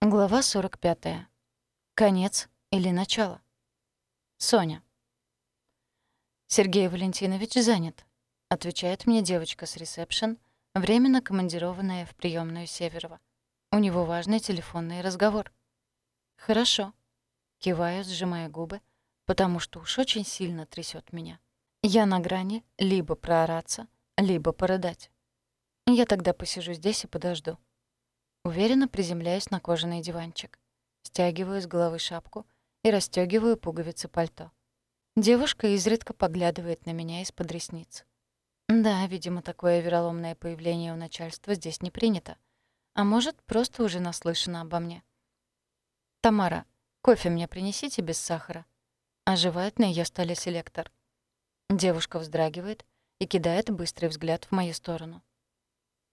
Глава 45. Конец или начало? Соня. «Сергей Валентинович занят», — отвечает мне девочка с ресепшн, временно командированная в приемную Северова. У него важный телефонный разговор. «Хорошо», — киваю, сжимая губы, потому что уж очень сильно трясет меня. Я на грани либо проораться, либо порыдать. Я тогда посижу здесь и подожду. Уверенно приземляюсь на кожаный диванчик. Стягиваю с головы шапку и расстёгиваю пуговицы пальто. Девушка изредка поглядывает на меня из-под ресниц. Да, видимо, такое вероломное появление у начальства здесь не принято. А может, просто уже наслышано обо мне. «Тамара, кофе мне принесите без сахара?» Оживает на её столе селектор. Девушка вздрагивает и кидает быстрый взгляд в мою сторону.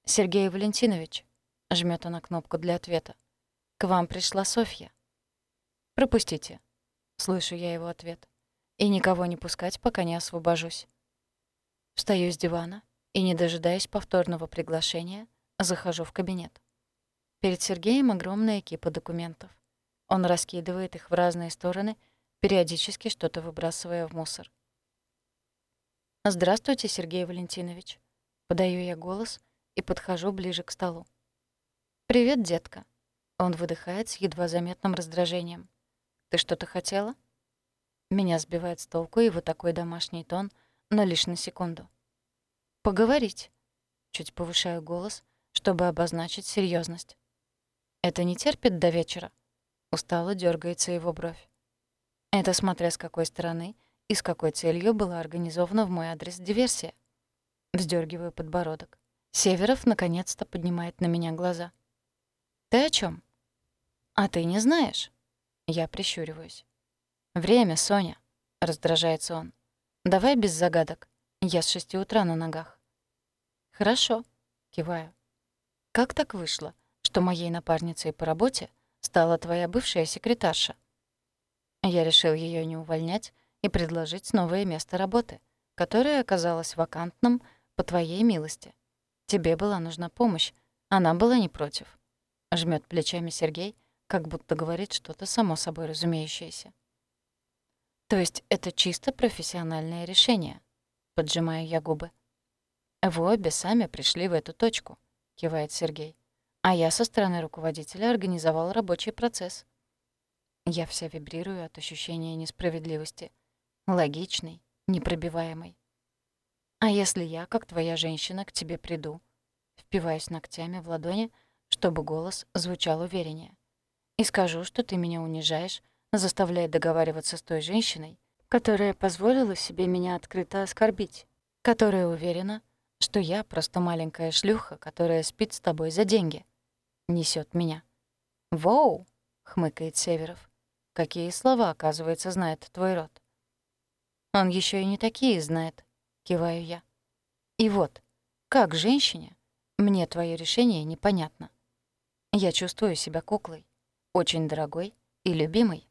«Сергей Валентинович», — жмёт она кнопку для ответа, — «к вам пришла Софья». «Пропустите», — слышу я его ответ, «и никого не пускать, пока не освобожусь». Встаю с дивана и, не дожидаясь повторного приглашения, захожу в кабинет. Перед Сергеем огромная кипа документов. Он раскидывает их в разные стороны, периодически что-то выбрасывая в мусор. «Здравствуйте, Сергей Валентинович». Подаю я голос и подхожу ближе к столу. «Привет, детка». Он выдыхает с едва заметным раздражением. «Ты что-то хотела?» Меня сбивает с толку его такой домашний тон, но лишь на секунду. «Поговорить». Чуть повышаю голос, чтобы обозначить серьезность. «Это не терпит до вечера?» Устало дергается его бровь. Это смотря с какой стороны и с какой целью была организована в мой адрес диверсия. Вздергиваю подбородок. Северов наконец-то поднимает на меня глаза. «Ты о чем? «А ты не знаешь?» Я прищуриваюсь. «Время, Соня», — раздражается он. «Давай без загадок. Я с шести утра на ногах». «Хорошо», — киваю. «Как так вышло, что моей напарницей по работе стала твоя бывшая секретарша?» Я решил ее не увольнять, и предложить новое место работы, которое оказалось вакантным по твоей милости. Тебе была нужна помощь, она была не против. Жмет плечами Сергей, как будто говорит что-то само собой разумеющееся. То есть это чисто профессиональное решение, поджимаю я губы. Вы обе сами пришли в эту точку, кивает Сергей. А я со стороны руководителя организовал рабочий процесс. Я вся вибрирую от ощущения несправедливости — логичный, непробиваемый. А если я, как твоя женщина, к тебе приду, впиваюсь ногтями в ладони, чтобы голос звучал увереннее, и скажу, что ты меня унижаешь, заставляя договариваться с той женщиной, которая позволила себе меня открыто оскорбить, которая уверена, что я просто маленькая шлюха, которая спит с тобой за деньги. Несет меня. «Воу!» — хмыкает Северов. «Какие слова, оказывается, знает твой род?» Он еще и не такие знает, киваю я. И вот, как женщине, мне твое решение непонятно. Я чувствую себя куклой, очень дорогой и любимой.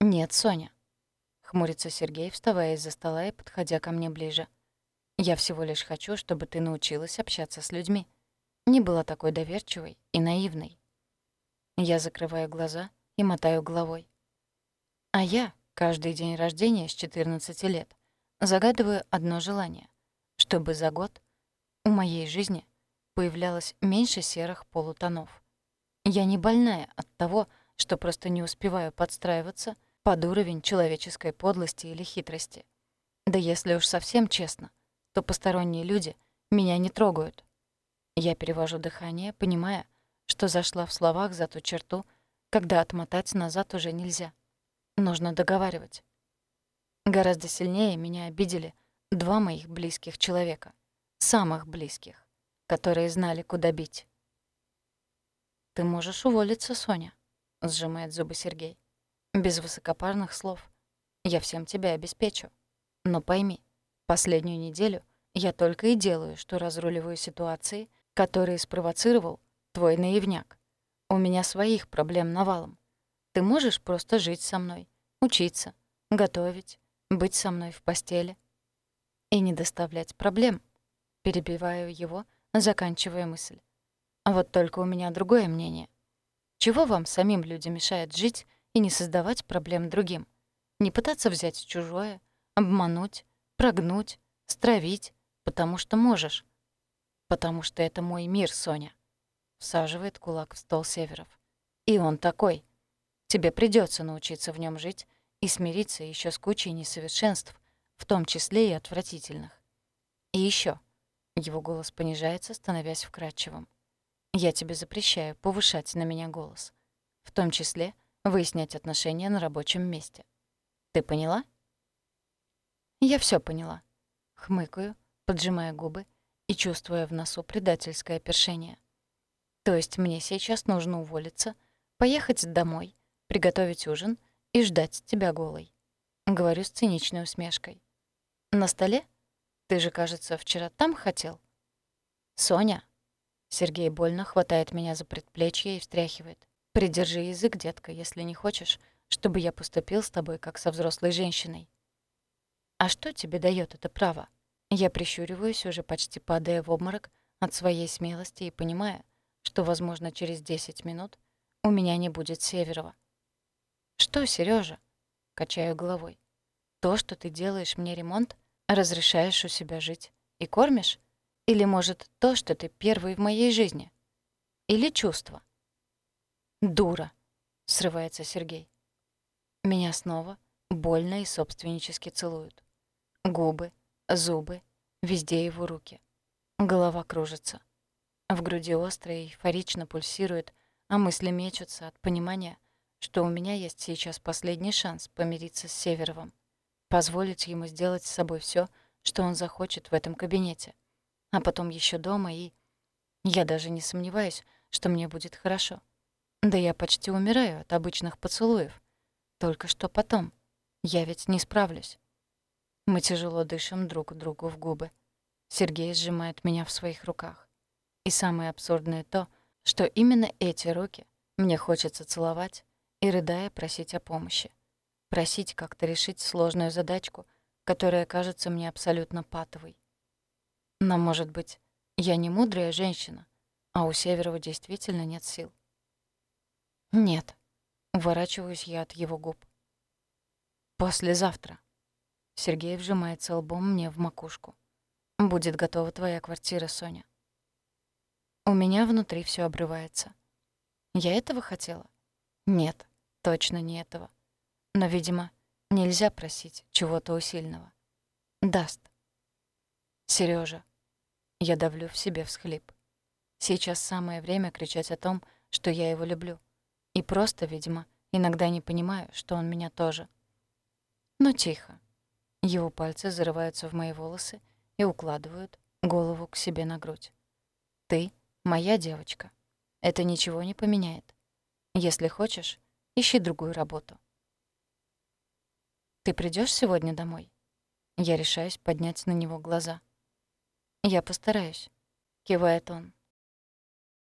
Нет, Соня. Хмурится Сергей, вставая из-за стола и подходя ко мне ближе. Я всего лишь хочу, чтобы ты научилась общаться с людьми. Не была такой доверчивой и наивной. Я закрываю глаза и мотаю головой. А я Каждый день рождения с 14 лет загадываю одно желание, чтобы за год у моей жизни появлялось меньше серых полутонов. Я не больная от того, что просто не успеваю подстраиваться под уровень человеческой подлости или хитрости. Да если уж совсем честно, то посторонние люди меня не трогают. Я перевожу дыхание, понимая, что зашла в словах за ту черту, когда отмотать назад уже нельзя. Нужно договаривать. Гораздо сильнее меня обидели два моих близких человека. Самых близких, которые знали, куда бить. «Ты можешь уволиться, Соня», — сжимает зубы Сергей. «Без высокопарных слов. Я всем тебя обеспечу. Но пойми, последнюю неделю я только и делаю, что разруливаю ситуации, которые спровоцировал твой наивняк. У меня своих проблем навалом. Ты можешь просто жить со мной, учиться, готовить, быть со мной в постели и не доставлять проблем. Перебиваю его, заканчивая мысль. А вот только у меня другое мнение. Чего вам, самим людям, мешает жить и не создавать проблем другим? Не пытаться взять чужое, обмануть, прогнуть, стравить, потому что можешь. Потому что это мой мир, Соня. Всаживает кулак в стол Северов. И он такой. Тебе придется научиться в нем жить и смириться еще с кучей несовершенств, в том числе и отвратительных. И еще. Его голос понижается, становясь вкрадчивым. Я тебе запрещаю повышать на меня голос. В том числе выяснять отношения на рабочем месте. Ты поняла? Я все поняла. Хмыкаю, поджимая губы и чувствуя в носу предательское першение. То есть мне сейчас нужно уволиться, поехать домой, приготовить ужин и ждать тебя голой. Говорю с циничной усмешкой. На столе? Ты же, кажется, вчера там хотел. Соня. Сергей больно хватает меня за предплечье и встряхивает. Придержи язык, детка, если не хочешь, чтобы я поступил с тобой как со взрослой женщиной. А что тебе дает это право? Я прищуриваюсь, уже почти падая в обморок от своей смелости и понимая, что, возможно, через 10 минут у меня не будет Северова. «Что, Сережа? качаю головой. «То, что ты делаешь мне ремонт, разрешаешь у себя жить и кормишь? Или, может, то, что ты первый в моей жизни? Или чувство?» «Дура!» — срывается Сергей. Меня снова больно и собственнически целуют. Губы, зубы, везде его руки. Голова кружится. В груди остро и эйфорично пульсирует, а мысли мечутся от понимания, что у меня есть сейчас последний шанс помириться с Северовым, позволить ему сделать с собой все, что он захочет в этом кабинете, а потом еще дома и... Я даже не сомневаюсь, что мне будет хорошо. Да я почти умираю от обычных поцелуев. Только что потом. Я ведь не справлюсь. Мы тяжело дышим друг другу в губы. Сергей сжимает меня в своих руках. И самое абсурдное то, что именно эти руки мне хочется целовать и, рыдая, просить о помощи. Просить как-то решить сложную задачку, которая кажется мне абсолютно патовой. Но, может быть, я не мудрая женщина, а у Северова действительно нет сил. Нет. Уворачиваюсь я от его губ. Послезавтра. Сергей вжимается лбом мне в макушку. «Будет готова твоя квартира, Соня». У меня внутри все обрывается. Я этого хотела? Нет, точно не этого. Но, видимо, нельзя просить чего-то усильного. Даст. Сережа, Я давлю в себе всхлип. Сейчас самое время кричать о том, что я его люблю. И просто, видимо, иногда не понимаю, что он меня тоже. Но тихо. Его пальцы зарываются в мои волосы и укладывают голову к себе на грудь. «Ты — моя девочка. Это ничего не поменяет. Если хочешь, ищи другую работу». «Ты придешь сегодня домой?» Я решаюсь поднять на него глаза. «Я постараюсь», — кивает он.